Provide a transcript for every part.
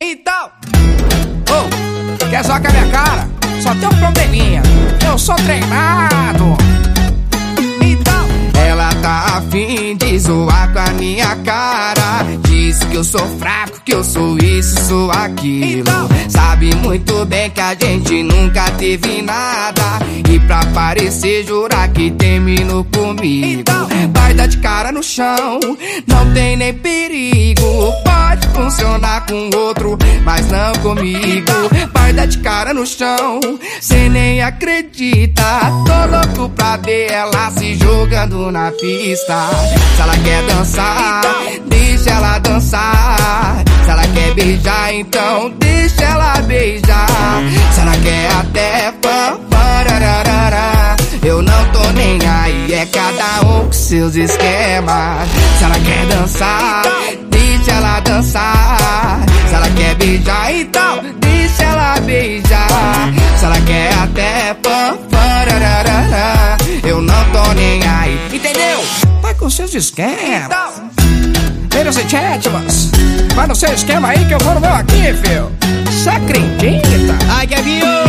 Então, oh, quer zoar com a minha cara? Só tem um probleminha. Eu sou treinado. Então, ela tá afim de zoar com a minha cara. Diz que eu sou fraco, que eu sou isso, sou aquilo. Então, Sabe muito bem que a gente nunca teve nada. E pra parecer, jurar que terminou comigo. Então, vai dar de cara no chão, não tem nem perigo. Pode funcionar com outro, mas não comigo. Vai dar de cara no chão, cê nem acredita. Tô louco pra ver ela se jogando na pista. Se ela quer dançar, deixa ela dançar. Se ela quer beijar, então deixa ela beijar. Se ela quer até. Eu não tô nem aí, é cada um com seus esquemas. Se ela quer dançar, até pam, parararara. Eu não tô nem aí, entendeu? Vai com seus esquemas. Chat, mas vai no seu esquema aí que eu vou no meu aqui, filho. Você acredita? Ai! Então, Ela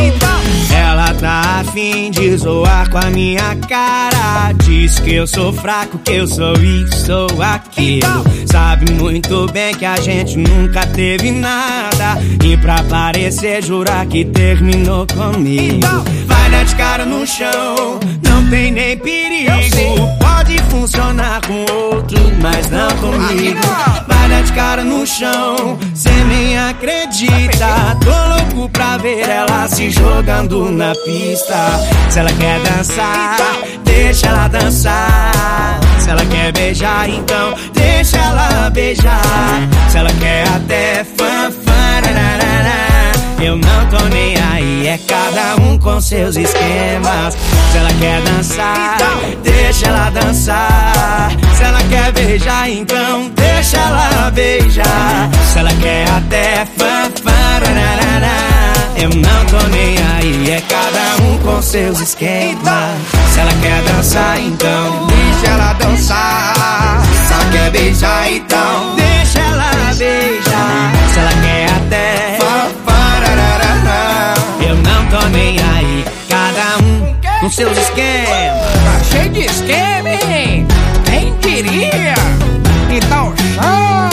tá afim de zoar com a minha cara. Diz que eu sou fraco, que eu sou isso, sou aquilo. Sabe muito bem que a gente nunca teve nada. E pra parecer, jurar que terminou comigo. Então. Vai dar de cara no chão, não tem nem perigo. Pode funcionar com outro, mas não comigo. Chão, cê nem acredita. Tô louco pra ver ela se jogando na pista. Se ela quer dançar, deixa ela dançar. Se ela quer beijar, então deixa ela beijar. Se ela quer até fanfarararara. Eu não tô nem aí, é cada um com seus esquemas. Se ela quer dançar, deixa ela dançar. Se ela quer beijar, então deixa ela beijar. Quer até fanfarararará. Eu não tô nem aí, é cada um com seus esquemas. Então. Se ela quer dançar, então deixa ela dançar. Se ela quer beijar, então deixa ela beijar. Se ela quer até fanfarararará. Eu não tô nem aí, cada um com seus esquemas. Tá cheio de esquema, hein? Quem diria? Então chama!